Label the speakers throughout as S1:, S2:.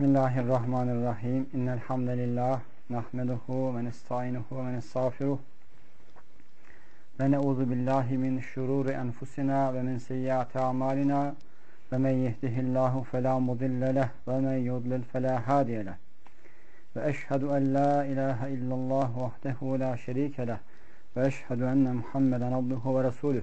S1: Bismillahirrahmanirrahim. İnnel hamdelellah nahmeduhu ve nestainuhu ve nestağfiruh. Ve na'udzu billahi min şururi enfusina ve min seyyiati amalina. Ve men yehdihillahu fela mudille leh ve men yudlil fela hadiye leh. Ve eşhedü en la ilahe illallah vahdehu la şerike leh. Ve eşhedü enne Muhammeden abduhu ve resuluh.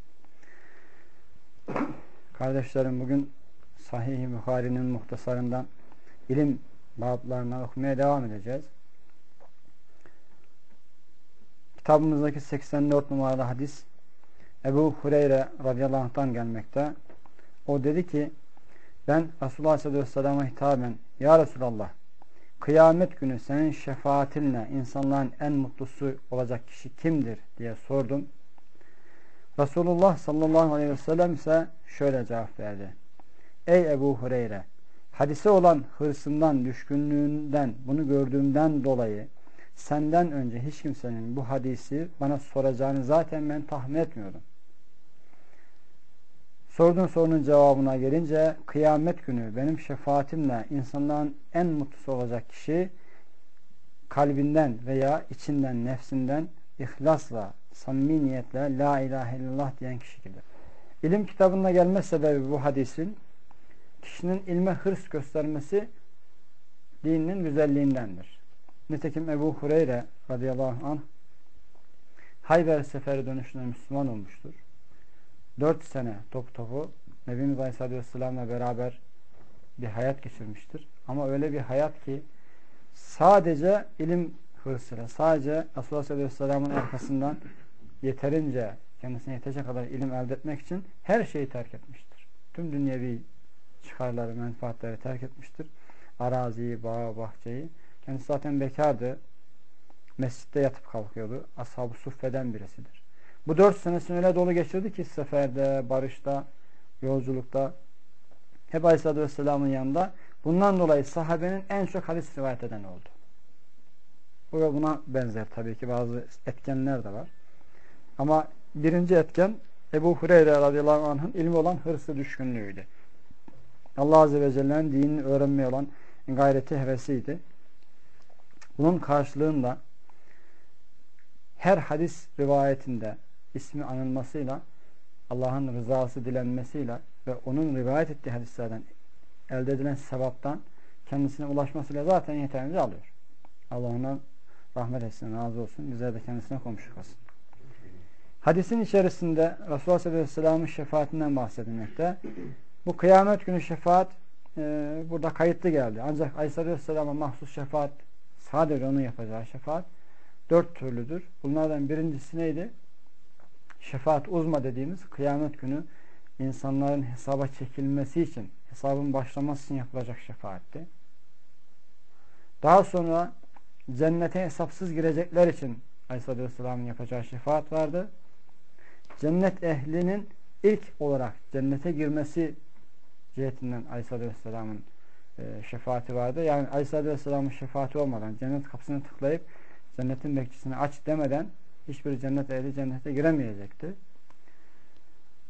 S1: Kardeşlerim bugün Sahih-i Bukhari'nin muhtasarından ilim bablarına okumaya devam edeceğiz. Kitabımızdaki 84 numaralı hadis Ebu Hureyre radıyallahu anh'tan gelmekte. O dedi ki ben Resulullah sallallahu aleyhi ve sellem'e hitaben Ya Resulallah kıyamet günü senin şefaatinle insanların en mutlusu olacak kişi kimdir diye sordum. Resulullah sallallahu aleyhi ve sellem ise şöyle cevap verdi. Ey Ebu Hureyre! Hadise olan hırsından, düşkünlüğünden, bunu gördüğümden dolayı senden önce hiç kimsenin bu hadisi bana soracağını zaten ben tahmin etmiyordum. Sorduğun sorunun cevabına gelince kıyamet günü benim şefaatimle insanların en mutlusu olacak kişi kalbinden veya içinden, nefsinden ihlasla, samimi niyetle la ilahe illallah diyen kişidir. İlim kitabında gelme sebebi bu hadisin kişinin ilme hırs göstermesi dininin güzelliğindendir. Nitekim Ebu Hureyre radıyallahu anh Hayber seferi dönüşünde Müslüman olmuştur. Dört sene top topu Nebimiz Aleyhisselatü Vesselam'la beraber bir hayat geçirmiştir. Ama öyle bir hayat ki sadece ilim hırsıyla, sadece Resulullah Aleyhisselatü Vesselam'ın arkasından yeterince kendisine yetecek kadar ilim elde etmek için her şeyi terk etmiştir. Tüm dünyevi çıkarları, menfaatleri terk etmiştir. Araziyi, bağı, bahçeyi. Kendisi zaten bekardı. Mescitte yatıp kalkıyordu. Ashab-ı Suffe'den birisidir. Bu dört senesini öyle dolu geçirdi ki seferde, barışta, yolculukta hep Aleyhisselatü Vesselam'ın yanında. Bundan dolayı sahabenin en çok hadis rivayet eden oldu. Bu ve buna benzer tabii ki bazı etkenler de var. Ama birinci etken Ebu Hureyre radıyallahu anh'ın ilmi olan hırsı düşkünlüğüydü. Allah Azze ve Celle'nin dinini öğrenmeye olan gayreti hevesiydi. Bunun karşılığında her hadis rivayetinde ismi anılmasıyla Allah'ın rızası dilenmesiyle ve onun rivayet ettiği hadislerden elde edilen sevaptan kendisine ulaşmasıyla zaten yeterince alıyor. Allah ona rahmet etsin, razı olsun. Bize de kendisine komşu kalsın. Hadisin içerisinde Resulullah sallallahu aleyhi ve sellem'in şefaatinden bahsedilmekte. Bu kıyamet günü şefaat e, burada kayıtlı geldi. Ancak Aleyhisselatü Vesselam'a mahsus şefaat sadece onun yapacağı şefaat dört türlüdür. Bunlardan birincisi neydi? Şefaat uzma dediğimiz kıyamet günü insanların hesaba çekilmesi için hesabın başlaması için yapılacak şefaatti. Daha sonra cennete hesapsız girecekler için Aleyhisselatü Vesselam'ın yapacağı şefaat vardı. Cennet ehlinin ilk olarak cennete girmesi cihetinden Aleyhisselatü Vesselam'ın e, şefaati vardı. Yani Aleyhisselatü Vesselam'ın şefaati olmadan cennet kapısını tıklayıp cennetin bekçisini aç demeden hiçbir cennet ehli cennete giremeyecekti.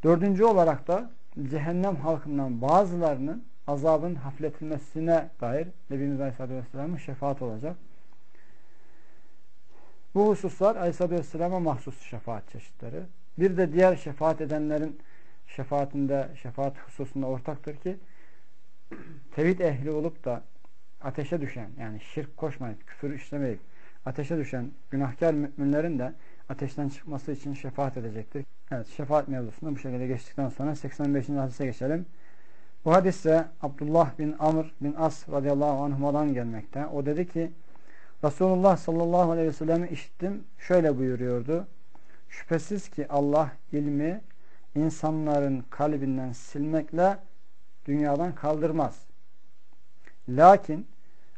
S1: Dördüncü olarak da cehennem halkından bazılarının azabın hafifletilmesine dair Nebimiz Aleyhisselatü Vesselam'ın şefaat olacak. Bu hususlar Aleyhisselatü Vesselam'a mahsus şefaat çeşitleri. Bir de diğer şefaat edenlerin şefaatinde, şefaat hususunda ortaktır ki tevhid ehli olup da ateşe düşen yani şirk koşmayıp, küfür işlemeyip ateşe düşen günahkar müminlerin de ateşten çıkması için şefaat edecektir. Evet şefaat mevzusunda bu şekilde geçtikten sonra 85. hadise geçelim. Bu hadiste Abdullah bin Amr bin As radıyallahu anhuma'dan gelmekte. O dedi ki Resulullah sallallahu aleyhi ve sellem'i işittim. Şöyle buyuruyordu. Şüphesiz ki Allah ilmi insanların kalbinden silmekle dünyadan kaldırmaz. Lakin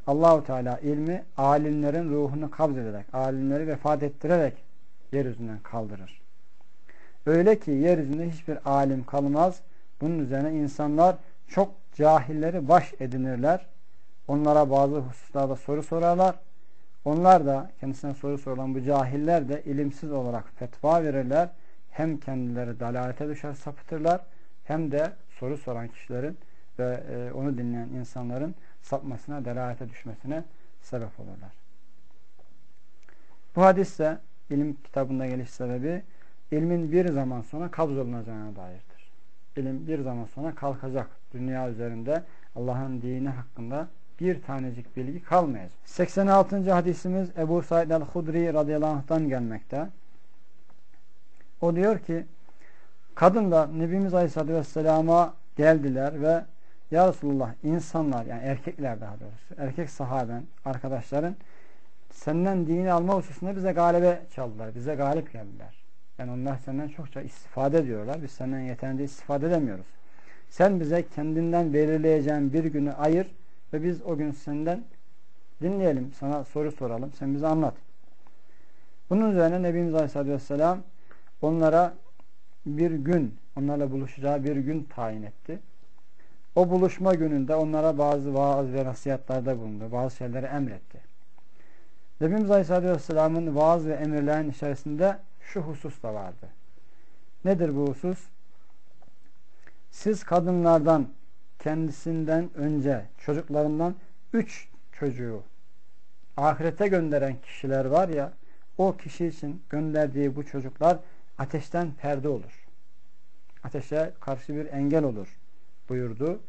S1: Allahu Teala ilmi alimlerin ruhunu kabz ederek, alimleri vefat ettirerek yeryüzünden kaldırır. Öyle ki yeryüzünde hiçbir alim kalmaz. Bunun üzerine insanlar çok cahilleri baş edinirler. Onlara bazı hususlarda soru sorarlar. Onlar da kendisine soru sorulan bu cahiller de ilimsiz olarak fetva verirler. Hem kendileri dalalete düşer sapıtırlar hem de soru soran kişilerin ve e, onu dinleyen insanların sapmasına, delalete düşmesine sebep olurlar. Bu hadiste ilim kitabında geliş sebebi ilmin bir zaman sonra kabz olunacağına dairdir. İlim bir zaman sonra kalkacak. Dünya üzerinde Allah'ın dini hakkında bir tanecik bilgi kalmayacak. 86. hadisimiz Ebu Said el-Hudri radıyallahu anh'tan gelmekte. O diyor ki kadınlar Nebimiz Aleyhisselatü Vesselam'a geldiler ve Ya Resulullah insanlar yani erkekler daha doğrusu erkek sahaben arkadaşların senden dini alma hususunda bize galibe çaldılar. Bize galip geldiler. Yani onlar senden çokça istifade ediyorlar. Biz senden yeterince istifade edemiyoruz. Sen bize kendinden belirleyeceğin bir günü ayır ve biz o gün senden dinleyelim. Sana soru soralım. Sen bize anlat. Bunun üzerine Nebimiz Aleyhisselatü Vesselam onlara bir gün, onlarla buluşacağı bir gün tayin etti. O buluşma gününde onlara bazı vaaz ve nasihatlarda bulundu. Bazı şeyleri emretti. Nebimiz Aleyhisselatü Vesselam'ın vaaz ve emirlerin içerisinde şu husus da vardı. Nedir bu husus? Siz kadınlardan kendisinden önce çocuklarından üç çocuğu ahirete gönderen kişiler var ya o kişi için gönderdiği bu çocuklar ateşten perde olur. Ateşe karşı bir engel olur buyurdu.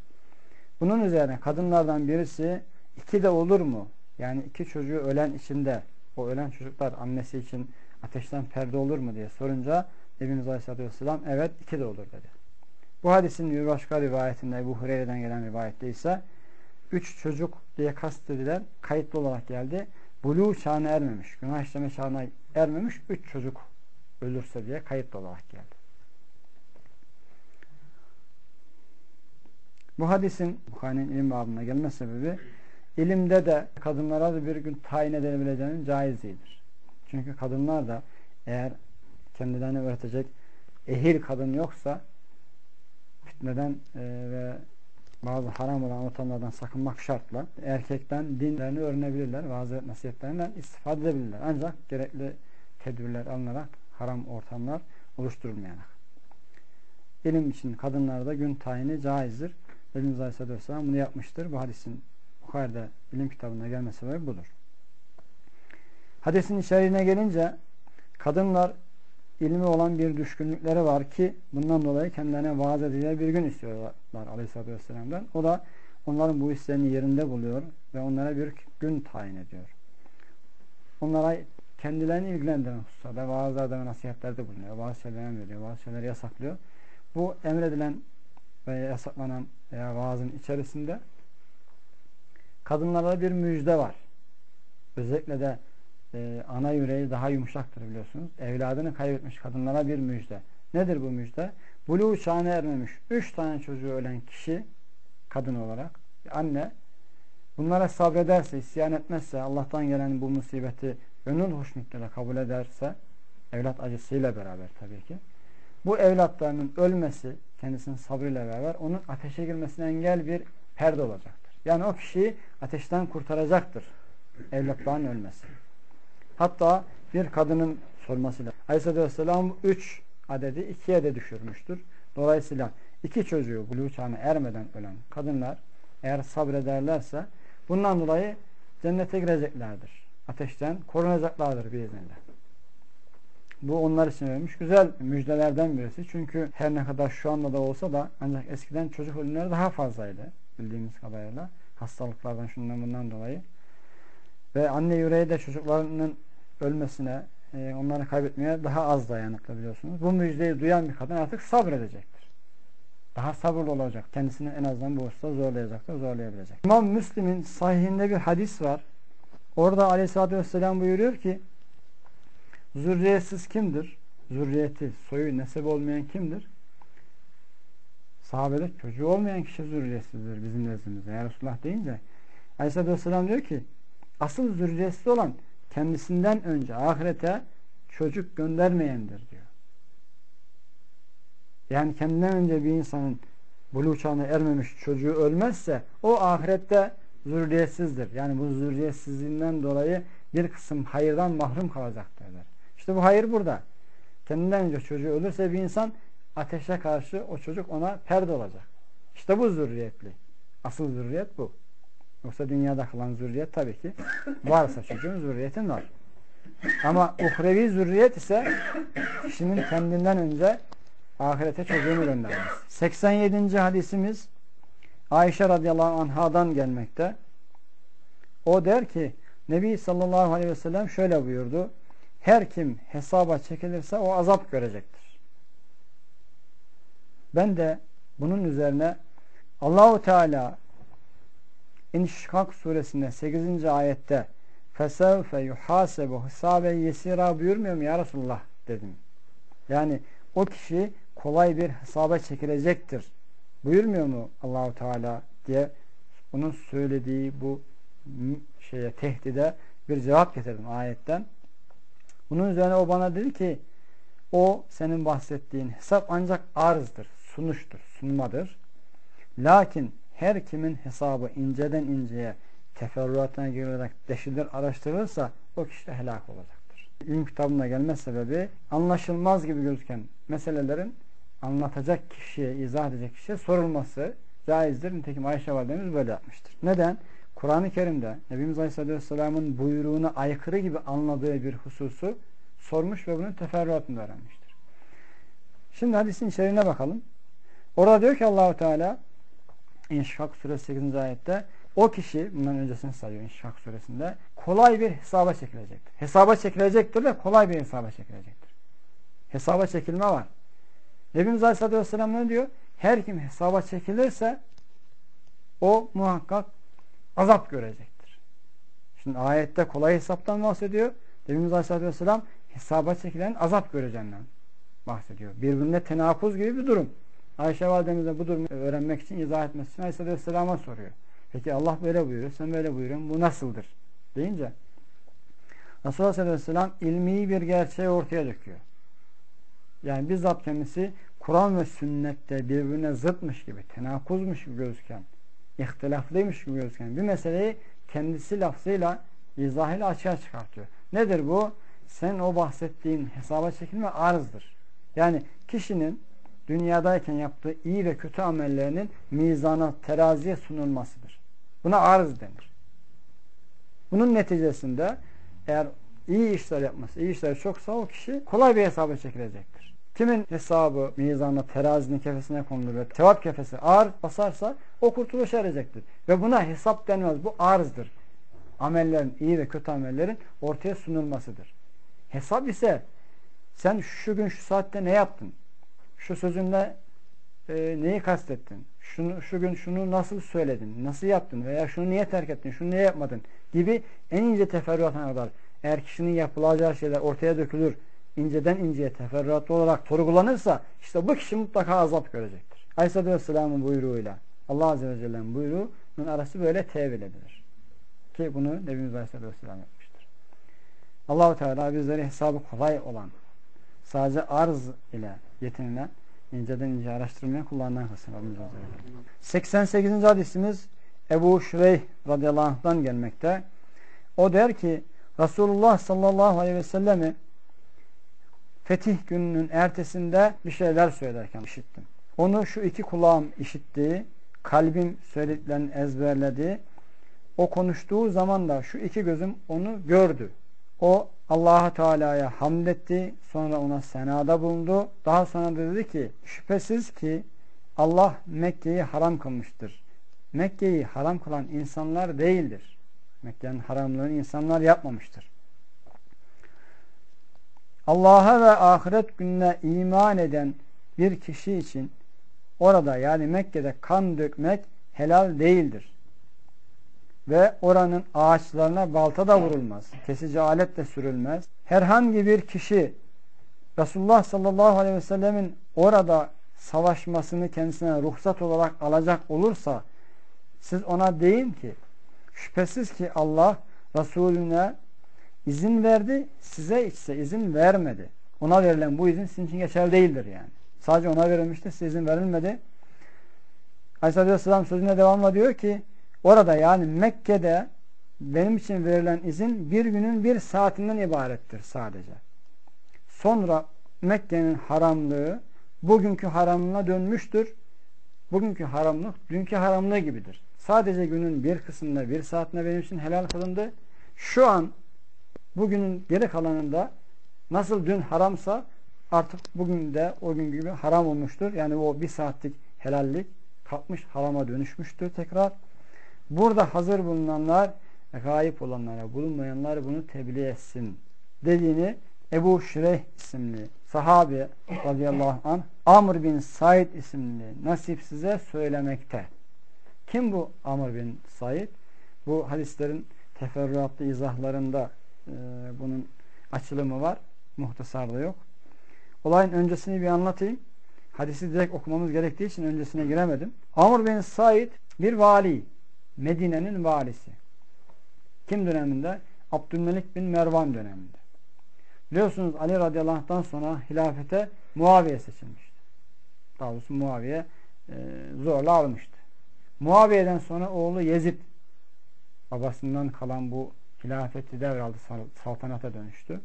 S1: Bunun üzerine kadınlardan birisi iki de olur mu? Yani iki çocuğu ölen içinde o ölen çocuklar annesi için ateşten perde olur mu diye sorunca Nebimiz Aleyhisselatü Vesselam evet iki de olur dedi. Bu hadisin bir başka rivayetinde Ebu Hureyre'den gelen rivayette ise üç çocuk diye kastedilen kayıtlı olarak geldi. Bulu çağına ermemiş, günah işleme çağına ermemiş üç çocuk ölürse diye kayıtlı olarak geldi. Bu hadisin Bukhari'nin ilim babına gelme sebebi ilimde de kadınlara da bir gün tayin edebileceğinin caizliğidir. Çünkü kadınlar da eğer kendilerini öğretecek ehil kadın yoksa fitneden e, ve bazı haram olan ortamlardan sakınmak şartla erkekten dinlerini öğrenebilirler. Bazı nasihatlerinden istifade edebilirler. Ancak gerekli tedbirler alınarak haram ortamlar oluşturulmayarak. İlim için kadınlarda gün tayini caizdir. Efendimiz Aleyhisselatü Vesselam bunu yapmıştır. Bu hadisin Bukhari'de ilim kitabında gelme sebebi budur. Hadisin içeriğine gelince kadınlar ilmi olan bir düşkünlükleri var ki bundan dolayı kendilerine vaaz edeceği bir gün istiyorlar Aleyhisselatü Vesselam'dan. O da onların bu hislerini yerinde buluyor ve onlara bir gün tayin ediyor. Onlara kendilerini ilgilendiren hususlarda vaazlarda ve nasihatlerde bulunuyor. Bazı şeyleri emrediyor, bazı şeyleri yasaklıyor. Bu emredilen ve yasaklanan veya vaazın içerisinde kadınlara bir müjde var. Özellikle de e, ana yüreği daha yumuşaktır biliyorsunuz. Evladını kaybetmiş kadınlara bir müjde. Nedir bu müjde? Buluğ çağına ermemiş. Üç tane çocuğu ölen kişi kadın olarak anne bunlara sabrederse, isyan etmezse, Allah'tan gelen bu musibeti gönül hoşnutluğuyla kabul ederse evlat acısıyla beraber tabii ki bu evlatlarının ölmesi kendisinin sabrıyla beraber onun ateşe girmesine engel bir perde olacaktır. Yani o kişiyi ateşten kurtaracaktır evlatların ölmesi. Hatta bir kadının sormasıyla Aleyhisselatü Vesselam 3 adedi 2'ye de düşürmüştür. Dolayısıyla iki çocuğu buluğ çağına ermeden ölen kadınlar eğer sabrederlerse bundan dolayı cennete gireceklerdir. Ateşten korunacaklardır biiznillah. Bu onlar için verilmiş güzel müjdelerden birisi. Çünkü her ne kadar şu anda da olsa da ancak eskiden çocuk ölümleri daha fazlaydı. Bildiğimiz kadarıyla. Hastalıklardan şundan bundan dolayı. Ve anne yüreği de çocuklarının ölmesine, e, onları kaybetmeye daha az dayanıklı biliyorsunuz. Bu müjdeyi duyan bir kadın artık sabredecektir. Daha sabırlı olacak. Kendisini en azından bu hususta zorlayacaktır, zorlayabilecek. İmam Müslim'in sahihinde bir hadis var. Orada aleyhissalatü vesselam buyuruyor ki zürriyetsiz kimdir? Zürriyeti, soyu, nesebi olmayan kimdir? Sahabede çocuğu olmayan kişi zürriyetsizdir bizim nezdimizde. Ya Resulullah deyince Aleyhisselatü Vesselam diyor ki asıl zürriyetsiz olan kendisinden önce ahirete çocuk göndermeyendir diyor. Yani kendinden önce bir insanın buluğ çağına ermemiş çocuğu ölmezse o ahirette zürriyetsizdir. Yani bu zürriyetsizliğinden dolayı bir kısım hayırdan mahrum kalacaktır der. İşte bu hayır burada. Kendinden önce çocuğu ölürse bir insan ateşe karşı o çocuk ona perde olacak. İşte bu zürriyetli. Asıl zürriyet bu. Yoksa dünyada kalan zürriyet tabii ki varsa çocuğun zürriyetin var. Ama uhrevi zürriyet ise kişinin kendinden önce ahirete çocuğunu göndermesi. 87. hadisimiz Ayşe radıyallahu anhadan gelmekte. O der ki Nebi sallallahu aleyhi ve sellem şöyle buyurdu. Her kim hesaba çekilirse o azap görecektir. Ben de bunun üzerine Allahu Teala İnşikak suresinde 8. ayette fesevfe yuhasebu hisabe yesira buyurmuyor mu ya Resulullah dedim. Yani o kişi kolay bir hesaba çekilecektir. Buyurmuyor mu Allahu Teala diye onun söylediği bu şeye tehdide bir cevap getirdim ayetten. Bunun üzerine o bana dedi ki o senin bahsettiğin hesap ancak arzdır, sunuştur, sunmadır. Lakin her kimin hesabı inceden inceye teferruatına girerek deşilir, araştırılırsa o kişi de helak olacaktır. İlim kitabına gelme sebebi anlaşılmaz gibi gözüken meselelerin anlatacak kişiye, izah edecek kişiye sorulması caizdir. Nitekim Ayşe Validemiz böyle yapmıştır. Neden? Kur'an-ı Kerim'de Nebimiz Aleyhisselatü Vesselam'ın buyruğuna aykırı gibi anladığı bir hususu sormuş ve bunun teferruatını öğrenmiştir. Şimdi hadisin içeriğine bakalım. Orada diyor ki Allahu Teala İnşak suresi 8. ayette o kişi bundan öncesini sayıyor İnşak suresinde kolay bir hesaba çekilecektir. Hesaba çekilecektir ve kolay bir hesaba çekilecektir. Hesaba çekilme var. Nebimiz Aleyhisselatü Vesselam ne diyor? Her kim hesaba çekilirse o muhakkak azap görecektir. Şimdi ayette kolay hesaptan bahsediyor. Nebimiz Aleyhisselatü Vesselam hesaba çekilen azap göreceğinden bahsediyor. Birbirine tenakuz gibi bir durum. Ayşe validemize bu durumu öğrenmek için, izah etmesi için Aleyhisselatü Vesselam'a soruyor. Peki Allah böyle buyuruyor, sen böyle buyuruyorsun, bu nasıldır? Deyince Resulullah sallallahu aleyhi ve sellem ilmi bir gerçeği ortaya döküyor. Yani bizzat kendisi Kur'an ve sünnette birbirine zıtmış gibi, tenakuzmuş gibi gözüken, ihtilaflıymış gibi gözüken bir meseleyi kendisi lafzıyla, izahıyla açığa çıkartıyor. Nedir bu? Sen o bahsettiğin hesaba çekilme arzdır. Yani kişinin dünyadayken yaptığı iyi ve kötü amellerinin mizana, teraziye sunulmasıdır. Buna arz denir. Bunun neticesinde eğer iyi işler yapması, iyi işler çoksa o kişi kolay bir hesaba çekilecektir. Kimin hesabı mizanla terazinin kefesine konulur ve tevap kefesi ağır basarsa o kurtuluş erecektir. Ve buna hesap denmez. Bu arzdır. Amellerin, iyi ve kötü amellerin ortaya sunulmasıdır. Hesap ise sen şu gün şu saatte ne yaptın? Şu sözünle e, neyi kastettin? Şunu, şu gün şunu nasıl söyledin? Nasıl yaptın? Veya şunu niye terk ettin? Şunu niye yapmadın? Gibi en ince teferruatına kadar eğer kişinin yapılacağı şeyler ortaya dökülür, inceden inceye teferruatlı olarak sorgulanırsa işte bu kişi mutlaka azap görecektir. Aleyhisselatü Vesselam'ın buyruğuyla Allah Azze ve Celle'nin buyruğunun arası böyle tevil edilir. Ki bunu Nebimiz Aleyhisselatü Vesselam yapmıştır. Allahu Teala bizleri hesabı kolay olan sadece arz ile yetinilen inceden ince araştırmaya kullanılan kısım. 88. hadisimiz Ebu Şureyh radıyallahu anh'dan gelmekte. O der ki Resulullah sallallahu aleyhi ve sellemi fetih gününün ertesinde bir şeyler söylerken işittim. Onu şu iki kulağım işittiği, kalbim söylediklerini ezberledi. O konuştuğu zaman da şu iki gözüm onu gördü. O Allah'a Teala'ya hamd etti. Sonra ona senada bulundu. Daha sonra da dedi ki şüphesiz ki Allah Mekke'yi haram kılmıştır. Mekke'yi haram kılan insanlar değildir. Mekke'nin haramlığını insanlar yapmamıştır. Allah'a ve ahiret gününe iman eden bir kişi için orada yani Mekke'de kan dökmek helal değildir. Ve oranın ağaçlarına balta da vurulmaz. Kesici alet de sürülmez. Herhangi bir kişi Resulullah sallallahu aleyhi ve sellemin orada savaşmasını kendisine ruhsat olarak alacak olursa siz ona deyin ki şüphesiz ki Allah Resulüne izin verdi size ise izin vermedi. Ona verilen bu izin sizin için geçerli değildir yani. Sadece ona verilmişti size izin verilmedi. Aleyhisselam sözüne devamla diyor ki orada yani Mekke'de benim için verilen izin bir günün bir saatinden ibarettir sadece. Sonra Mekke'nin haramlığı bugünkü haramlığına dönmüştür. Bugünkü haramlık dünkü haramlığı gibidir. Sadece günün bir kısmında bir saatinde benim için helal kılındı. Şu an bugünün geri kalanında nasıl dün haramsa artık bugün de o gün gibi haram olmuştur. Yani o bir saatlik helallik kalkmış harama dönüşmüştür tekrar. Burada hazır bulunanlar gayip olanlara bulunmayanlar bunu tebliğ etsin dediğini Ebu Şireh isimli sahabe radıyallahu anh Amr bin Said isimli nasip size söylemekte. Kim bu Amr bin Said? Bu hadislerin teferruatlı izahlarında e, bunun açılımı var. Muhtasarda yok. Olayın öncesini bir anlatayım. Hadisi direkt okumamız gerektiği için öncesine giremedim. Amr bin Said bir vali. Medine'nin valisi. Kim döneminde? Abdülmelik bin Mervan döneminde. Biliyorsunuz Ali radıyallahu anh'tan sonra hilafete Muaviye seçilmişti. Daha doğrusu Muaviye e, zorla almıştı. Muaviye'den sonra oğlu Yezid babasından kalan bu hilafeti devraldı, saltanata dönüştü.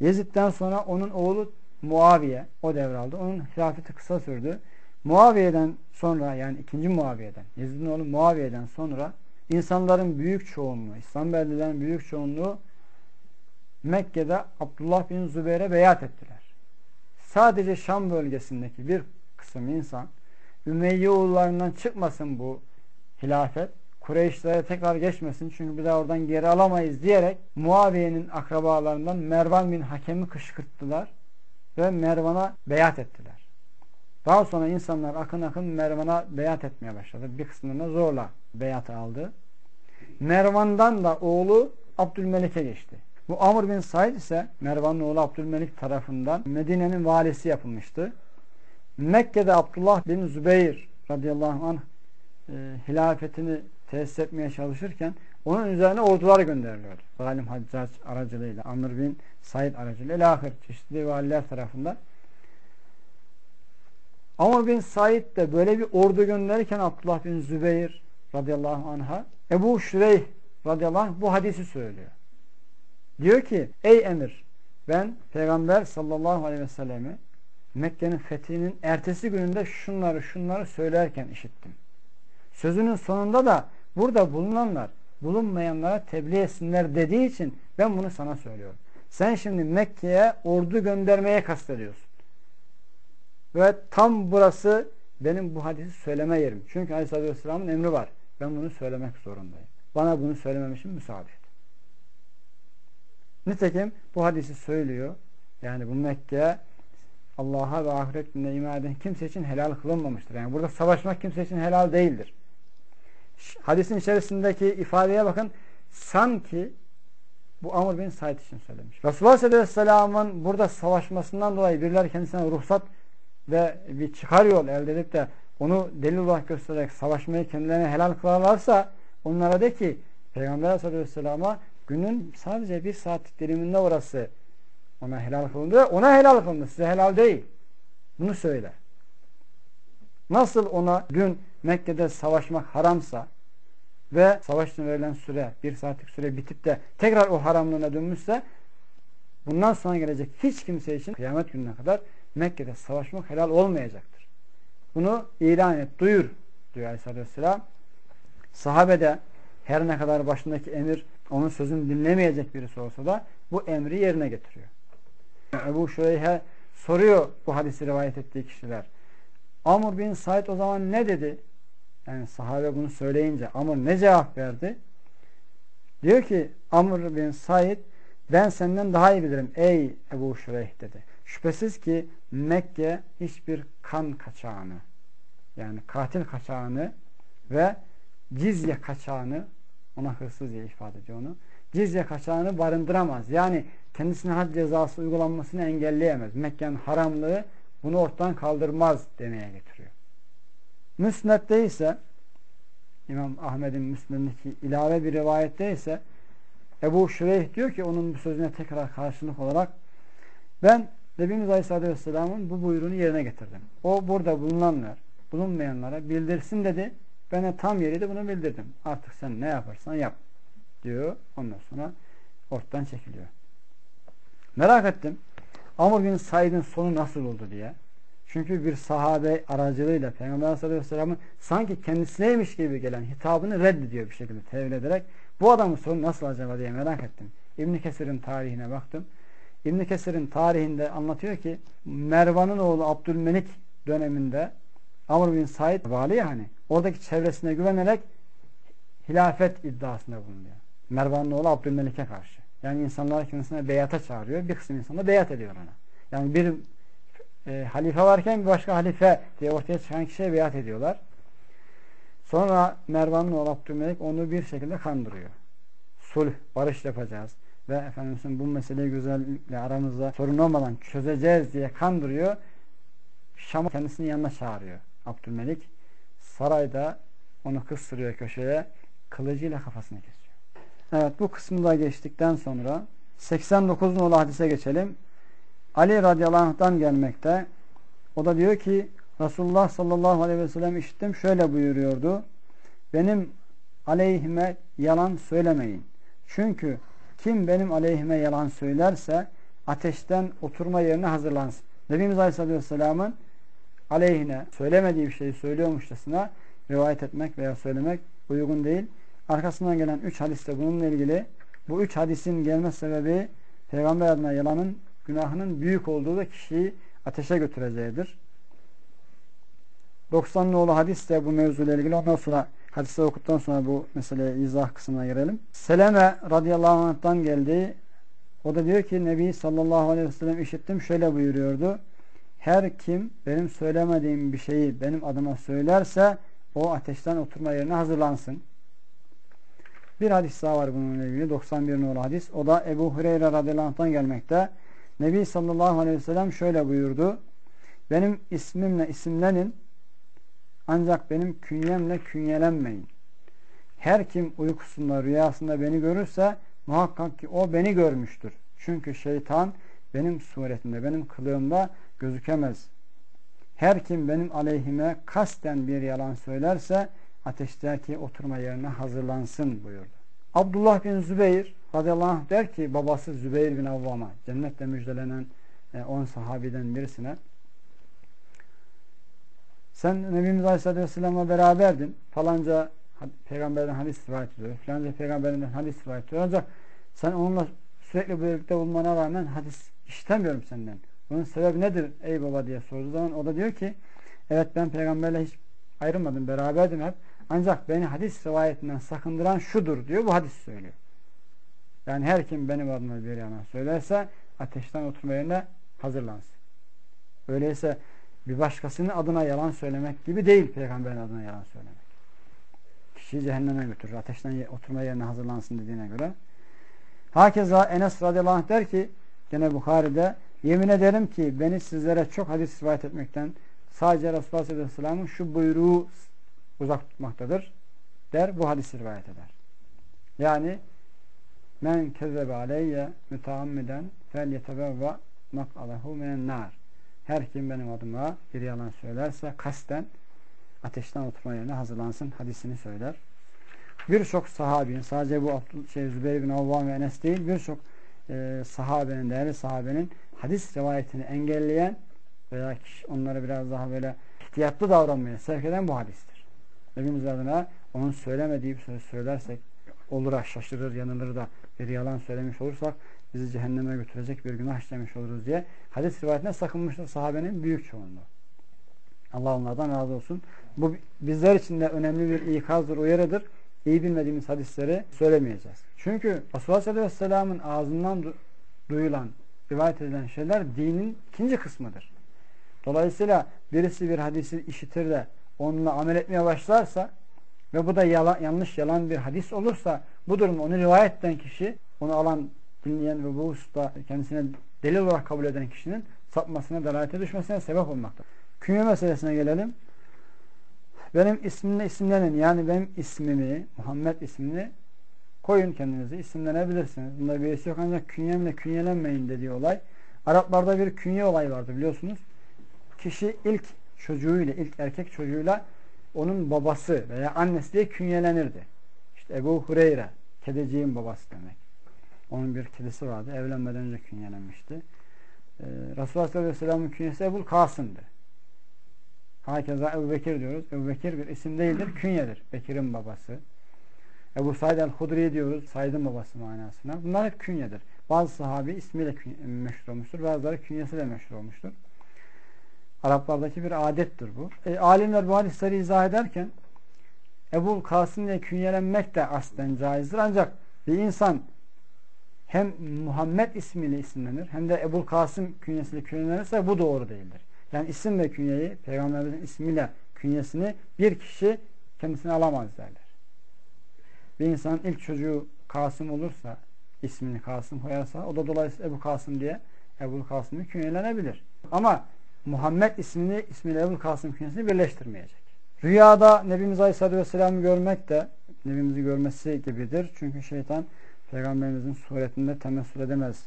S1: Yezid'den sonra onun oğlu Muaviye o devraldı. Onun hilafeti kısa sürdü. Muaviye'den sonra yani ikinci Muaviye'den Yezid'in oğlu Muaviye'den sonra insanların büyük çoğunluğu, İslam beldelerin büyük çoğunluğu Mekke'de Abdullah bin Zübeyir'e beyat ettiler. Sadece Şam bölgesindeki bir kısım insan Ümeyye oğullarından çıkmasın bu hilafet. Kureyşlere tekrar geçmesin çünkü bir daha oradan geri alamayız diyerek Muaviye'nin akrabalarından Mervan bin Hakem'i kışkırttılar ve Mervan'a beyat ettiler. Daha sonra insanlar akın akın Mervan'a beyat etmeye başladı. Bir kısmına zorla beyat aldı. Mervan'dan da oğlu Abdülmelik'e geçti. Bu Amr bin Said ise Mervan'ın oğlu Abdülmelik tarafından Medine'nin valisi yapılmıştı. Mekke'de Abdullah bin Zübeyir radıyallahu anh e, hilafetini tesis etmeye çalışırken onun üzerine ordular gönderiliyordu. Zalim Haccac aracılığıyla, Amr bin Said aracılığıyla ilahir çeşitli valiler tarafından. Amr bin Said de böyle bir ordu gönderirken Abdullah bin Zübeyir radıyallahu anh'a Ebu Şüreyh radıyallahu anh bu hadisi söylüyor. Diyor ki ey emir ben Peygamber sallallahu aleyhi ve sellemi Mekke'nin fethinin ertesi gününde şunları şunları söylerken işittim. Sözünün sonunda da burada bulunanlar bulunmayanlara tebliğ etsinler dediği için ben bunu sana söylüyorum. Sen şimdi Mekke'ye ordu göndermeye kastediyorsun. Ve tam burası benim bu hadisi söyleme yerim. Çünkü Aleyhisselatü Vesselam'ın emri var. Ben bunu söylemek zorundayım. Bana bunu söylemem için müsaade et. Nitekim bu hadisi söylüyor. Yani bu Mekke Allah'a ve ahiret gününe iman eden kimse için helal kılınmamıştır. Yani burada savaşmak kimse için helal değildir. Hadisin içerisindeki ifadeye bakın. Sanki bu Amr bin Said için söylemiş. Resulullah sallallahu aleyhi ve sellem'in burada savaşmasından dolayı birileri kendisine ruhsat ve bir çıkar yol elde edip de onu delil olarak göstererek savaşmayı kendilerine helal kılarlarsa onlara de ki Peygamber sallallahu aleyhi ve sellem'e günün sadece bir saat diliminde orası ona helal kılındı. Ona helal kılındı. Size helal değil. Bunu söyle. Nasıl ona dün Mekke'de savaşmak haramsa ve savaş verilen süre, bir saatlik süre bitip de tekrar o haramlığına dönmüşse bundan sonra gelecek hiç kimse için kıyamet gününe kadar Mekke'de savaşmak helal olmayacaktır. Bunu ilan et, duyur diyor Aleyhisselatü Vesselam. Sahabe de her ne kadar başındaki emir onun sözünü dinlemeyecek birisi olsa da bu emri yerine getiriyor. Ebu Şureyhe soruyor bu hadisi rivayet ettiği kişiler. Amr bin Said o zaman ne dedi? Yani sahabe bunu söyleyince Amr ne cevap verdi? Diyor ki Amr bin Said ben senden daha iyi bilirim ey Ebu Şureyh dedi. Şüphesiz ki Mekke hiçbir kan kaçağını yani katil kaçağını ve cizye kaçağını ona hırsız diye ifade ediyor onu. Cizye kaçağını barındıramaz. Yani kendisine had cezası uygulanmasını engelleyemez. Mekke'nin haramlığı bunu ortadan kaldırmaz demeye getiriyor. Müsned'de ise İmam Ahmet'in Müsned'deki ilave bir rivayette ise Ebu Şureyh diyor ki onun bu sözüne tekrar karşılık olarak ben Nebimiz Aleyhisselatü Vesselam'ın bu buyruğunu yerine getirdim. O burada bulunanlar, bulunmayanlara bildirsin dedi. Ben de tam yeriydi bunu bildirdim. Artık sen ne yaparsan yap diyor. Ondan sonra ortadan çekiliyor. Merak ettim. Amr bin Said'in sonu nasıl oldu diye. Çünkü bir sahabe aracılığıyla Peygamber Aleyhisselatü Vesselam'ın sanki kendisiymiş gibi gelen hitabını reddediyor bir şekilde tevil ederek. Bu adamın sonu nasıl acaba diye merak ettim. İbn Kesir'in tarihine baktım. İbn Kesir'in tarihinde anlatıyor ki Mervan'ın oğlu Abdülmelik döneminde Amr bin Said vali ya hani oradaki çevresine güvenerek hilafet iddiasında bulunuyor. Mervan'ın oğlu Abdülmelik'e karşı. Yani insanlar kendisine beyata çağırıyor. Bir kısım insanda beyat ediyor ona. Yani bir e, halife varken bir başka halife diye ortaya çıkan kişiye beyat ediyorlar. Sonra Mervan'ın oğlu Abdülmelik onu bir şekilde kandırıyor. Sulh, barış yapacağız ve Efendimiz'in bu meseleyi güzellikle aramızda sorun olmadan çözeceğiz diye kandırıyor. Şam'a kendisini yanına çağırıyor Abdülmelik. Sarayda onu kıstırıyor köşeye. Kılıcıyla kafasını kesiyor. Evet bu kısmı da geçtikten sonra 89 nolu hadise geçelim. Ali radıyallahu anh'tan gelmekte. O da diyor ki Resulullah sallallahu aleyhi ve sellem işittim şöyle buyuruyordu. Benim aleyhime yalan söylemeyin. Çünkü kim benim aleyhime yalan söylerse ateşten oturma yerine hazırlansın. Nebimiz Aleyhisselatü Vesselam'ın aleyhine söylemediği bir şeyi söylüyormuşçasına rivayet etmek veya söylemek uygun değil. Arkasından gelen üç hadiste bununla ilgili bu üç hadisin gelme sebebi Peygamber adına yalanın günahının büyük olduğu da kişiyi ateşe götüreceğidir. 90 nolu hadis de bu mevzuyla ilgili. Ondan sonra hadisleri okuduktan sonra bu meseleye izah kısmına girelim. Seleme radıyallahu anh'tan geldi. O da diyor ki Nebi sallallahu aleyhi ve sellem işittim şöyle buyuruyordu. Her kim benim söylemediğim bir şeyi benim adıma söylerse o ateşten oturma yerine hazırlansın. Bir hadis daha var bununla ilgili. 91 nolu hadis. O da Ebu Hureyre radıyallahu anh'tan gelmekte. Nebi sallallahu aleyhi ve sellem şöyle buyurdu. Benim ismimle isimlenin ancak benim künyemle künyelenmeyin. Her kim uykusunda rüyasında beni görürse muhakkak ki o beni görmüştür. Çünkü şeytan benim suretimde, benim kılığımda gözükemez. Her kim benim aleyhime kasten bir yalan söylerse ateşteki oturma yerine hazırlansın buyurdu. Abdullah bin Zübeyir radıyallahu anh der ki babası Zübeyir bin Avvam'a cennetle müjdelenen 10 e, sahabiden birisine sen Nebimiz Aleyhisselatü Vesselam'la beraberdin. Falanca peygamberden hadis rivayet ediyor. Falanca peygamberden hadis rivayet ediyor. Ancak sen onunla sürekli birlikte bulmana rağmen hadis işitemiyorum senden. Bunun sebebi nedir ey baba diye sorduğu zaman o da diyor ki evet ben peygamberle hiç ayrılmadım. Beraberdim hep. Ancak beni hadis rivayetinden sakındıran şudur diyor. Bu hadis söylüyor. Yani her kim benim adıma bir yalan söylerse ateşten oturma yerine hazırlansın. Öyleyse bir başkasının adına yalan söylemek gibi değil peygamberin adına yalan söylemek. Kişiyi cehenneme götürür. Ateşten oturma yerine hazırlansın dediğine göre. Hakeza Enes radıyallahu anh der ki gene Bukhari'de yemin ederim ki beni sizlere çok hadis rivayet etmekten sadece Resulullah sallallahu aleyhi ve sellem'in şu buyruğu uzak tutmaktadır der bu hadisi rivayet eder. Yani men kezzebe aleyye müteammiden fel yetebevve mak'alehu minen nar her kim benim adıma bir yalan söylerse kasten ateşten oturma yerine hazırlansın hadisini söyler. Birçok sahabinin sadece bu şey, Zübeyir bin Avvam ve Enes değil birçok e, sahabenin, değerli sahabenin hadis rivayetini engelleyen veya onları biraz daha böyle ihtiyatlı davranmaya sevk eden bu hadistir. Nebimiz adına onun söylemediği bir söz söylersek olur şaşırır, yanılır da bir yalan söylemiş olursak bizi cehenneme götürecek bir günah işlemiş oluruz diye hadis rivayetine sakınmıştır sahabenin büyük çoğunluğu. Allah onlardan razı olsun. Bu bizler için de önemli bir ikazdır, uyarıdır. İyi bilmediğimiz hadisleri söylemeyeceğiz. Çünkü Resulullah sallallahu aleyhi ve sellem'in ağzından du duyulan, rivayet edilen şeyler dinin ikinci kısmıdır. Dolayısıyla birisi bir hadisi işitir de onunla amel etmeye başlarsa ve bu da yalan, yanlış yalan bir hadis olursa bu durumda onu rivayet eden kişi, onu alan, dinleyen ve bu hususta kendisine delil olarak kabul eden kişinin sapmasına, dalalete düşmesine sebep olmaktadır. Künye meselesine gelelim. Benim ismimle isimlenin yani benim ismimi, Muhammed ismini koyun kendinizi, isimlenebilirsiniz. Bunda birisi yok ancak künyemle künyelenmeyin dediği olay. Araplarda bir künye olayı vardı biliyorsunuz. Kişi ilk çocuğuyla, ilk erkek çocuğuyla onun babası veya annesi diye künyelenirdi. İşte Ebu Hureyre, kediciğin babası demek. Onun bir kedisi vardı. Evlenmeden önce künyelenmişti. Ee, Resulullah sallallahu aleyhi ve sellem'in künyesi Ebu Kasım'dı. Hakeza Ebu Bekir diyoruz. Ebu Bekir bir isim değildir, künyedir. Bekir'in babası. Ebu Said el-Hudri diyoruz. Said'in babası manasına. Bunlar hep künyedir. Bazı sahabi ismiyle meşhur olmuştur. Bazıları künyesiyle meşhur olmuştur. Araplardaki bir adettir bu. E, alimler bu hadisleri izah ederken Ebu Kasım diye künyelenmek de aslen caizdir. Ancak bir insan hem Muhammed ismiyle isimlenir hem de Ebu Kasım künyesiyle künyelenirse bu doğru değildir. Yani isim ve künyeyi Peygamberimizin ismiyle künyesini bir kişi kendisine alamaz derler. Bir insan ilk çocuğu Kasım olursa ismini Kasım koyarsa o da dolayısıyla Ebu Kasım diye Ebu Kasım'ı künyelenebilir. Ama Muhammed ismini ismiyle Ebu Kasım künyesini birleştirmeyecek. Rüyada Nebimiz Aleyhisselatü Vesselam'ı görmek de Nebimizi görmesi gibidir. Çünkü şeytan Peygamberimizin suretinde temessül edemez,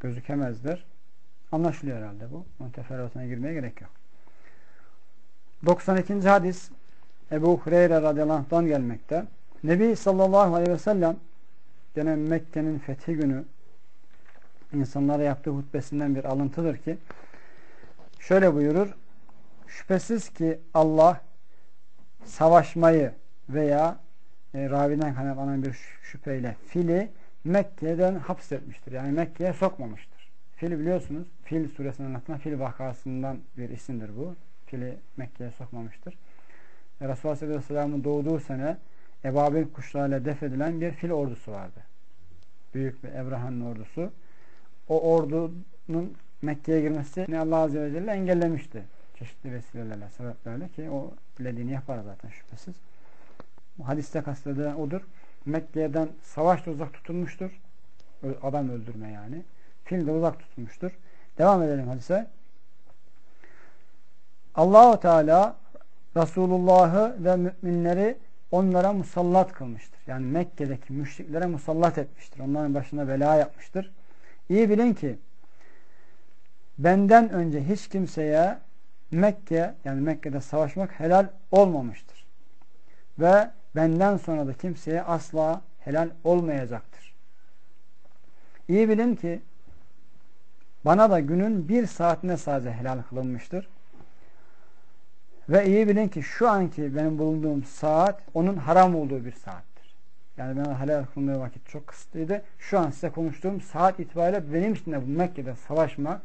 S1: gözükemezdir. Anlaşılıyor herhalde bu. Onun teferruatına girmeye gerek yok. 92. hadis Ebu Hureyre radıyallahu anh'dan gelmekte. Nebi sallallahu aleyhi ve sellem gene Mekke'nin fethi günü insanlara yaptığı hutbesinden bir alıntıdır ki şöyle buyurur şüphesiz ki Allah savaşmayı veya e, raviden kaynaklanan bir şüpheyle fili Mekke'den hapsetmiştir. Yani Mekke'ye sokmamıştır. Fili biliyorsunuz Fil suresinin anlatılan fil vakasından bir isimdir bu. Fili Mekke'ye sokmamıştır. E, Resulullah sallallahu aleyhi ve sellem'in doğduğu sene ebabil kuşlarıyla def edilen bir fil ordusu vardı. Büyük bir Ebraha'nın ordusu. O ordunun Mekke'ye girmesi ne Allah Azze ve Celle engellemişti. Çeşitli vesilelerle, sebeplerle ki o dilediğini yapar zaten şüphesiz. Hadiste kastedilen odur. Mekke'den savaşta uzak tutulmuştur. Adam öldürme yani. Fil de uzak tutulmuştur. Devam edelim hadise. Allahu Teala Resulullah'ı ve müminleri onlara musallat kılmıştır. Yani Mekke'deki müşriklere musallat etmiştir. Onların başına bela yapmıştır. İyi bilin ki benden önce hiç kimseye Mekke yani Mekke'de savaşmak helal olmamıştır. Ve benden sonra da kimseye asla helal olmayacaktır. İyi bilin ki bana da günün bir saatine sadece helal kılınmıştır. Ve iyi bilin ki şu anki benim bulunduğum saat onun haram olduğu bir saattir. Yani bana helal kılındığı vakit çok kısıtlıydı. Şu an size konuştuğum saat itibariyle benim için de bu Mekke'de savaşmak,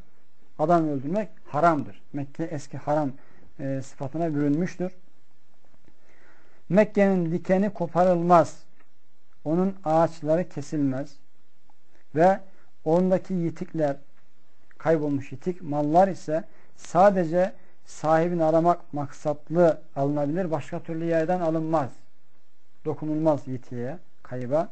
S1: adam öldürmek haramdır. Mekke eski haram e, sıfatına bürünmüştür. Mekke'nin dikeni koparılmaz. Onun ağaçları kesilmez. Ve ondaki yitikler, kaybolmuş yitik mallar ise sadece sahibini aramak maksatlı alınabilir. Başka türlü yerden alınmaz. Dokunulmaz yitiğe, kayba.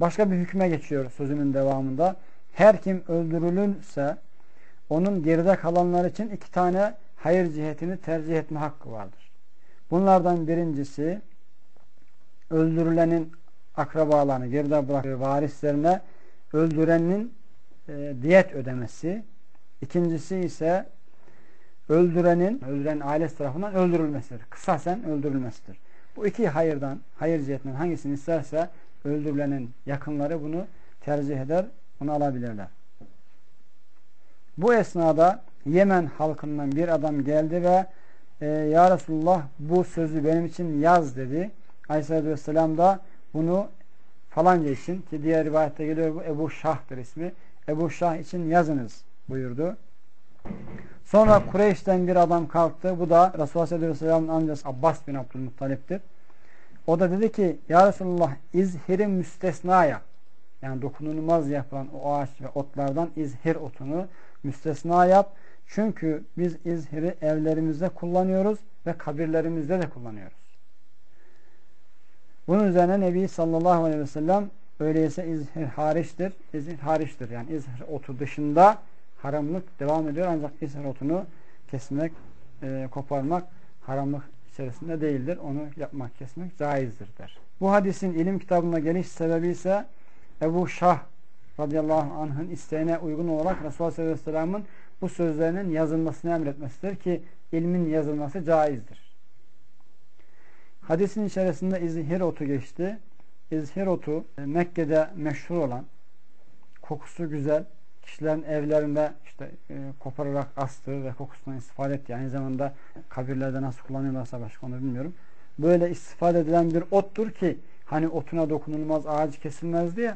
S1: Başka bir hükme geçiyor sözünün devamında. Her kim öldürülürse onun geride kalanlar için iki tane hayır cihetini tercih etme hakkı vardır. Bunlardan birincisi öldürülenin akrabalarını geride bıraktığı varislerine öldürenin e, diyet ödemesi. İkincisi ise öldürenin, öldüren ailesi tarafından öldürülmesidir. Kısasen öldürülmesidir. Bu iki hayırdan, hayır cihetinden hangisini isterse öldürülenin yakınları bunu tercih eder, onu alabilirler. Bu esnada Yemen halkından bir adam geldi ve e, Ya Resulullah bu sözü benim için yaz dedi. Aleyhisselatü Vesselam da bunu falanca için ki diğer rivayette geliyor bu Ebu Şah'tır ismi. Ebu Şah için yazınız buyurdu. Sonra Kureyş'ten bir adam kalktı. Bu da Resulullah sallallahu aleyhi amcası Abbas bin Abdülmuttalip'tir. O da dedi ki Ya Resulullah izhiri müstesna yap. Yani dokunulmaz yapılan o ağaç ve otlardan izhir otunu müstesna yap. Çünkü biz izhiri evlerimizde kullanıyoruz ve kabirlerimizde de kullanıyoruz. Bunun üzerine Nebi sallallahu aleyhi ve sellem öyleyse izhir hariçtir. İzhir hariçtir. Yani izhir otu dışında haramlık devam ediyor. Ancak izhir otunu kesmek, e, koparmak haramlık içerisinde değildir. Onu yapmak, kesmek caizdir der. Bu hadisin ilim kitabına geliş sebebi ise Ebu Şah radıyallahu anh'ın isteğine uygun olarak Resulullah sallallahu aleyhi ve sellem'in bu sözlerinin yazılmasını emretmesidir ki ilmin yazılması caizdir. Hadisin içerisinde izhir otu geçti. İzhir otu e, Mekke'de meşhur olan kokusu güzel kişilerin evlerinde işte e, kopararak astığı ve kokusundan istifade ettiği aynı zamanda kabirlerde nasıl kullanıyorlarsa başka onu bilmiyorum. Böyle istifade edilen bir ottur ki hani otuna dokunulmaz ağacı kesilmez diye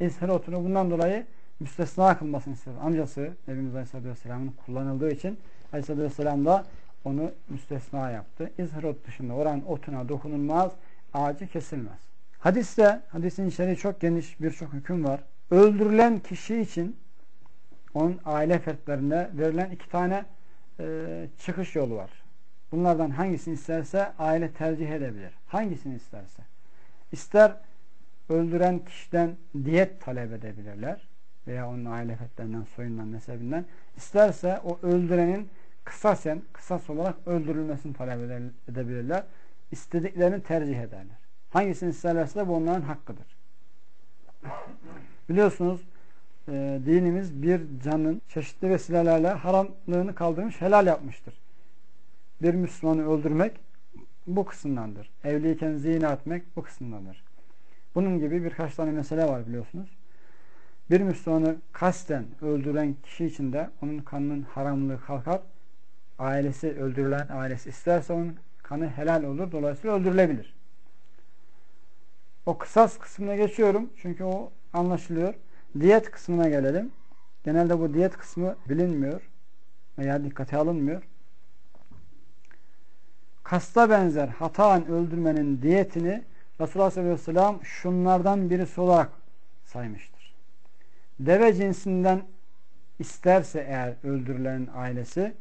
S1: İzhir otunu bundan dolayı müstesna kılmasını istedi. Amcası Nebimiz Aleyhisselatü Vesselam'ın kullanıldığı için Aleyhisselatü Vesselam da onu müstesna yaptı. İzhir ot dışında oran otuna dokunulmaz, ağacı kesilmez. Hadiste, hadisin içeriği çok geniş birçok hüküm var. Öldürülen kişi için onun aile fertlerine verilen iki tane e, çıkış yolu var. Bunlardan hangisini isterse aile tercih edebilir. Hangisini isterse. İster öldüren kişiden diyet talep edebilirler veya onun aile fertlerinden, soyundan, nesebinden. İsterse o öldürenin kısasen, kısas olarak öldürülmesini talep edebilirler. İstediklerini tercih ederler. Hangisini isterlerse de bu onların hakkıdır. Biliyorsunuz e, dinimiz bir canın çeşitli vesilelerle haramlığını kaldırmış, helal yapmıştır. Bir Müslümanı öldürmek bu kısımdandır. Evliyken zina etmek bu kısımdandır. Bunun gibi birkaç tane mesele var biliyorsunuz. Bir Müslümanı kasten öldüren kişi için de onun kanının haramlığı kalkar. Ailesi öldürülen ailesi isterse onun kanı helal olur. Dolayısıyla öldürülebilir. O kısas kısmına geçiyorum. Çünkü o anlaşılıyor. Diyet kısmına gelelim. Genelde bu diyet kısmı bilinmiyor veya dikkate alınmıyor. Kasta benzer hataen öldürmenin diyetini Resulullah sallallahu aleyhi ve sellem şunlardan birisi olarak saymıştır. Deve cinsinden isterse eğer öldürülenin ailesi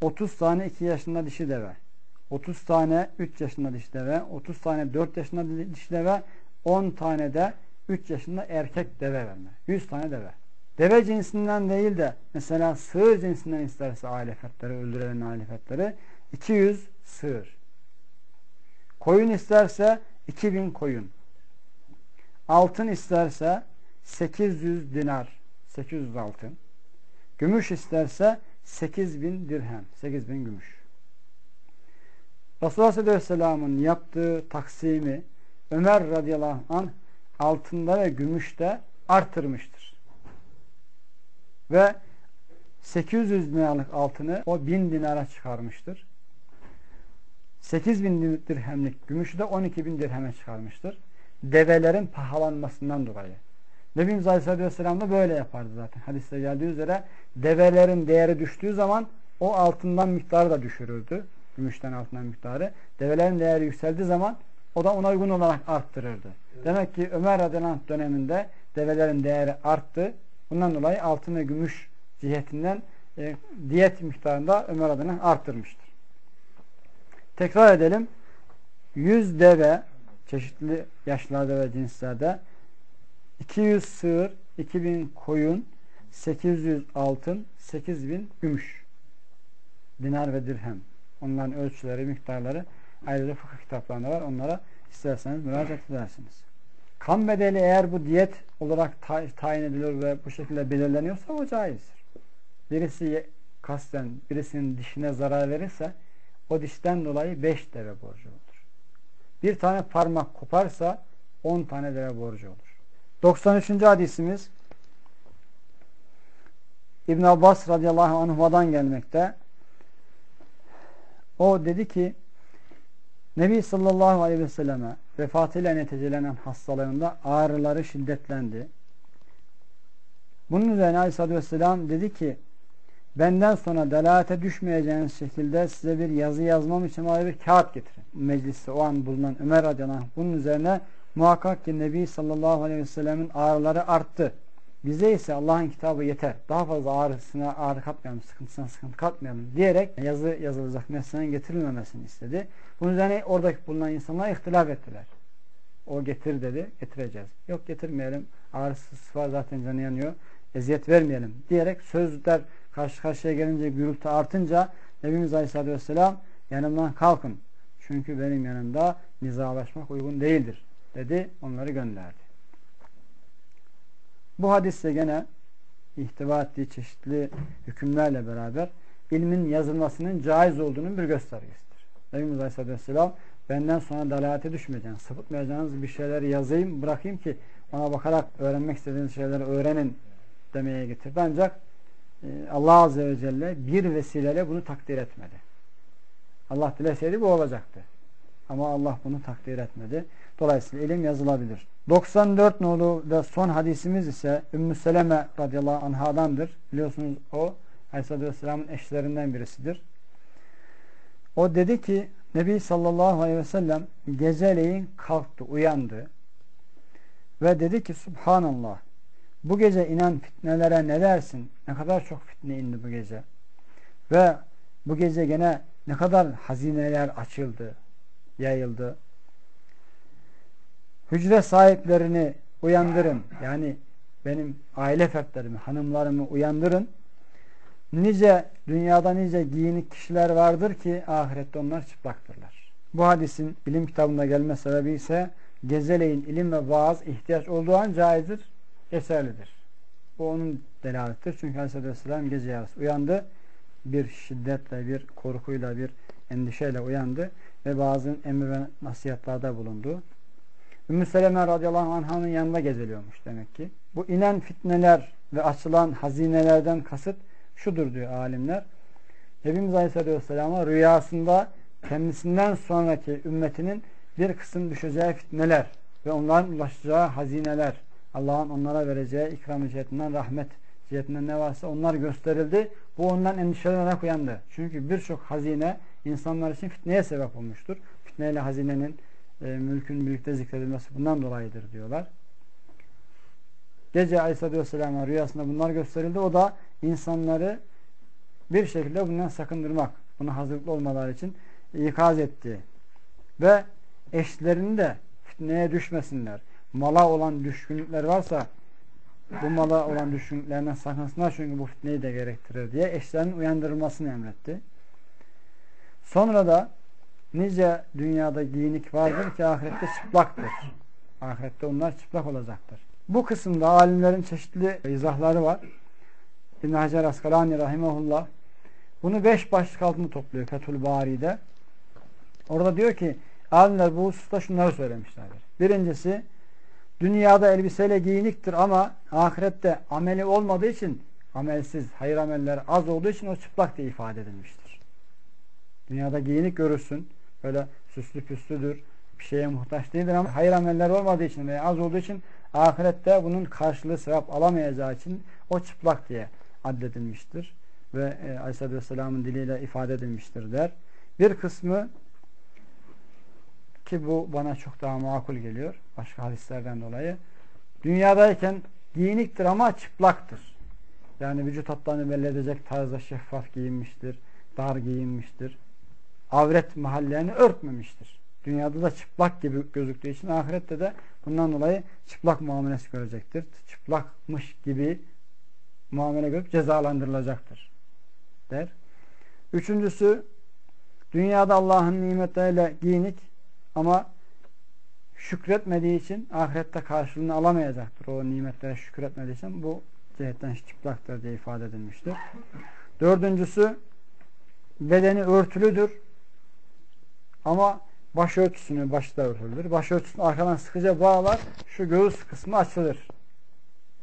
S1: 30 tane 2 yaşında dişi deve, 30 tane 3 yaşında dişi deve, 30 tane 4 yaşında dişi deve, 10 tane de 3 yaşında erkek deve verme. 100 tane deve. Deve cinsinden değil de mesela sığır cinsinden isterse aile fertleri, öldürülen aile fertleri 200 sığır. Koyun isterse 2000 koyun. Altın isterse 800 dinar, 800 altın. Gümüş isterse 8000 dirhem, 8000 gümüş. Resulullah sallallahu aleyhi ve sellem'in yaptığı taksimi Ömer radıyallahu anh altında ve gümüşte artırmıştır. Ve 800 dinarlık altını o 1000 dinara çıkarmıştır. 8000 dirhemlik gümüşü de 12 bin dirheme çıkarmıştır. Develerin pahalanmasından dolayı. Nebimiz Aleyhisselatü Vesselam da böyle yapardı zaten. Hadiste geldiği üzere develerin değeri düştüğü zaman o altından miktarı da düşürürdü. Gümüşten altından miktarı. Develerin değeri yükseldiği zaman o da ona uygun olarak arttırırdı. Demek ki Ömer radıyallahu döneminde develerin değeri arttı. Bundan dolayı altın ve gümüş cihetinden e, diyet miktarında Ömer adına arttırmıştır. Tekrar edelim. 100 deve çeşitli yaşlarda ve cinslerde 200 sığır, 2000 koyun, 800 altın, 8000 gümüş. Dinar ve dirhem. Onların ölçüleri, miktarları ayrıca fıkıh kitaplarında var. Onlara isterseniz müracaat edersiniz. Kan bedeli eğer bu diyet olarak tayin ediliyor ve bu şekilde belirleniyorsa o caizdir. Birisi kasten birisinin dişine zarar verirse o dişten dolayı beş deve borcu olur. Bir tane parmak koparsa on tane deve borcu olur. 93. hadisimiz İbn Abbas radıyallahu anh'dan gelmekte. O dedi ki Nebi sallallahu aleyhi ve selleme vefatıyla neticelenen hastalığında ağrıları şiddetlendi. Bunun üzerine aleyhissalatü vesselam dedi ki benden sonra delalete düşmeyeceğiniz şekilde size bir yazı yazmam için bana bir kağıt getirin. Mecliste o an bulunan Ömer radıyallahu anh bunun üzerine muhakkak ki Nebi sallallahu aleyhi ve sellemin ağrıları arttı. Bize ise Allah'ın kitabı yeter. Daha fazla ağrısına ağrı katmayalım, sıkıntısına sıkıntı katmayalım diyerek yazı yazılacak nesnenin getirilmemesini istedi. Bunun üzerine oradaki bulunan insanlar ihtilaf ettiler. O getir dedi, getireceğiz. Yok getirmeyelim, ağrısız var zaten canı yanıyor, eziyet vermeyelim diyerek sözler karşı karşıya gelince gürültü artınca Nebimiz Aleyhisselatü Vesselam yanımdan kalkın. Çünkü benim yanımda nizalaşmak uygun değildir dedi. Onları gönderdi. Bu hadiste gene ihtiva ettiği çeşitli hükümlerle beraber ilmin yazılmasının caiz olduğunun bir göstergesidir. Nebimiz Aleyhisselatü Vesselam benden sonra dalalete düşmeyeceğiniz, sapıtmayacağınız bir şeyleri yazayım, bırakayım ki ona bakarak öğrenmek istediğiniz şeyleri öğrenin demeye getirdi. Ancak e, Allah Azze ve Celle bir vesileyle bunu takdir etmedi. Allah dileseydi bu olacaktı. Ama Allah bunu takdir etmedi. Dolayısıyla ilim yazılabilir. 94 nolu ve son hadisimiz ise Ümmü Seleme radıyallahu anhadandır. Biliyorsunuz o Aleyhisselatü Vesselam'ın eşlerinden birisidir. O dedi ki Nebi sallallahu aleyhi ve sellem geceleyin kalktı, uyandı ve dedi ki Subhanallah bu gece inen fitnelere ne dersin? Ne kadar çok fitne indi bu gece. Ve bu gece gene ne kadar hazineler açıldı, yayıldı. Hücre sahiplerini uyandırın. Yani benim aile fertlerimi, hanımlarımı uyandırın. Nice dünyada nice giyinik kişiler vardır ki ahirette onlar çıplaktırlar. Bu hadisin ilim kitabında gelme sebebi ise gezeleyin ilim ve vaaz ihtiyaç olduğu an caizdir, geçerlidir. Bu onun delalettir. Çünkü Aleyhisselatü Vesselam gece yarısı uyandı. Bir şiddetle, bir korkuyla, bir endişeyle uyandı ve bazı emir ve nasihatlarda bulundu. Ümmü Seleme radıyallahu anh'ın yanında geziliyormuş demek ki. Bu inen fitneler ve açılan hazinelerden kasıt şudur diyor alimler. Nebimiz Aleyhisselatü Vesselam'a rüyasında kendisinden sonraki ümmetinin bir kısım düşeceği fitneler ve onların ulaşacağı hazineler, Allah'ın onlara vereceği ikram cihetinden, rahmet cihetinden ne varsa onlar gösterildi. Bu ondan endişelenerek uyandı. Çünkü birçok hazine insanlar için fitneye sebep olmuştur. Fitneyle hazinenin e, mülkün birlikte zikredilmesi bundan dolayıdır diyorlar. Gece Aleyhisselatü Vesselam'a rüyasında bunlar gösterildi. O da insanları bir şekilde bundan sakındırmak, buna hazırlıklı olmaları için ikaz etti. Ve eşlerini de fitneye düşmesinler. Mala olan düşkünlükler varsa bu mala olan düşkünlüklerinden sakınsınlar çünkü bu fitneyi de gerektirir diye eşlerinin uyandırılmasını emretti. Sonra da nice dünyada giyinik vardır ki ahirette çıplaktır. Ahirette onlar çıplak olacaktır. Bu kısımda alimlerin çeşitli izahları var. İbn Hacer Askalani rahimehullah bunu beş başlık altında topluyor Fethül Bari'de. Orada diyor ki alimler bu hususta şunları söylemişlerdir. Birincisi dünyada elbiseyle giyiniktir ama ahirette ameli olmadığı için amelsiz, hayır ameller az olduğu için o çıplak diye ifade edilmiştir. Dünyada giyinik görürsün. Böyle süslü püslüdür. Bir şeye muhtaç değildir ama hayır ameller olmadığı için veya az olduğu için ahirette bunun karşılığı sevap alamayacağı için o çıplak diye addedilmiştir. Ve e, Aleyhisselatü Vesselam'ın diliyle ifade edilmiştir der. Bir kısmı ki bu bana çok daha makul geliyor. Başka hadislerden dolayı. Dünyadayken giyiniktir ama çıplaktır. Yani vücut hatlarını belli edecek tarzda şeffaf giyinmiştir. Dar giyinmiştir. Avret mahallerini örtmemiştir. Dünyada da çıplak gibi gözüktüğü için ahirette de bundan dolayı çıplak muamelesi görecektir. Çıplakmış gibi muamele görüp cezalandırılacaktır. Der. Üçüncüsü dünyada Allah'ın nimetleriyle giyinik ama şükretmediği için ahirette karşılığını alamayacaktır. O nimetlere şükretmediği için bu cihetten çıplaktır diye ifade edilmiştir. Dördüncüsü bedeni örtülüdür ama başörtüsünü başta örtülür. Başörtüsünü arkadan sıkıca bağlar. Şu göğüs kısmı açılır.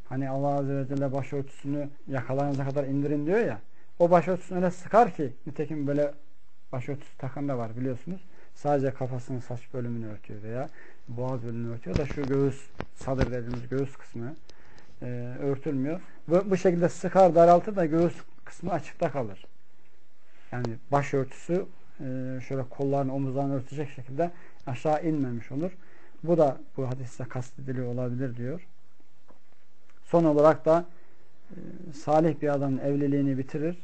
S1: Hani Allah Azze ve Celle başörtüsünü yakalarınıza kadar indirin diyor ya. O başörtüsünü öyle sıkar ki nitekim böyle başörtüsü takan da var biliyorsunuz. Sadece kafasının saç bölümünü örtüyor veya boğaz bölümünü örtüyor da şu göğüs sadır dediğimiz göğüs kısmı e, örtülmüyor. Bu, bu şekilde sıkar daraltır da göğüs kısmı açıkta kalır. Yani başörtüsü şöyle kollarını omuzlarını örtecek şekilde aşağı inmemiş olur. Bu da bu hadiste kastediliyor olabilir diyor. Son olarak da e, salih bir adamın evliliğini bitirir.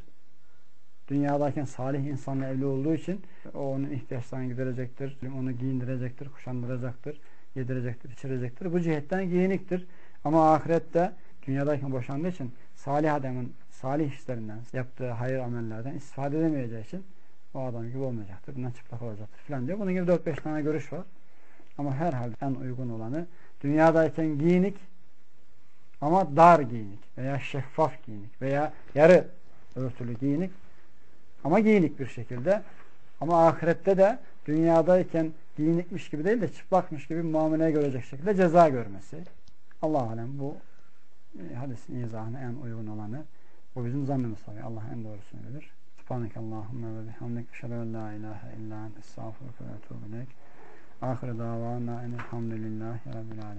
S1: Dünyadayken salih insanla evli olduğu için o onun ihtiyaçlarını giderecektir. Onu giyindirecektir, kuşandıracaktır, yedirecektir, içirecektir. Bu cihetten giyiniktir. Ama ahirette dünyadayken boşandığı için salih adamın salih işlerinden, yaptığı hayır amellerden istifade edemeyeceği için o adam gibi olmayacaktır. Bundan çıplak olacaktır filan diyor. Bunun gibi 4-5 tane görüş var. Ama herhalde en uygun olanı dünyadayken giyinik ama dar giyinik veya şeffaf giyinik veya yarı örtülü giyinik ama giyinik bir şekilde ama ahirette de dünyadayken giyinikmiş gibi değil de çıplakmış gibi muameleye görecek şekilde ceza görmesi. Allah alem bu e, hadisin izahına en uygun olanı. Bu bizim zannımız tabi. Allah en doğrusunu bilir. Subhaneke Allahümme ve bihamdik. Eşhedü en la ilahe illa ente estağfurullah ve etûbü ileyk. Ahire davana enelhamdülillahi rabbil alemin.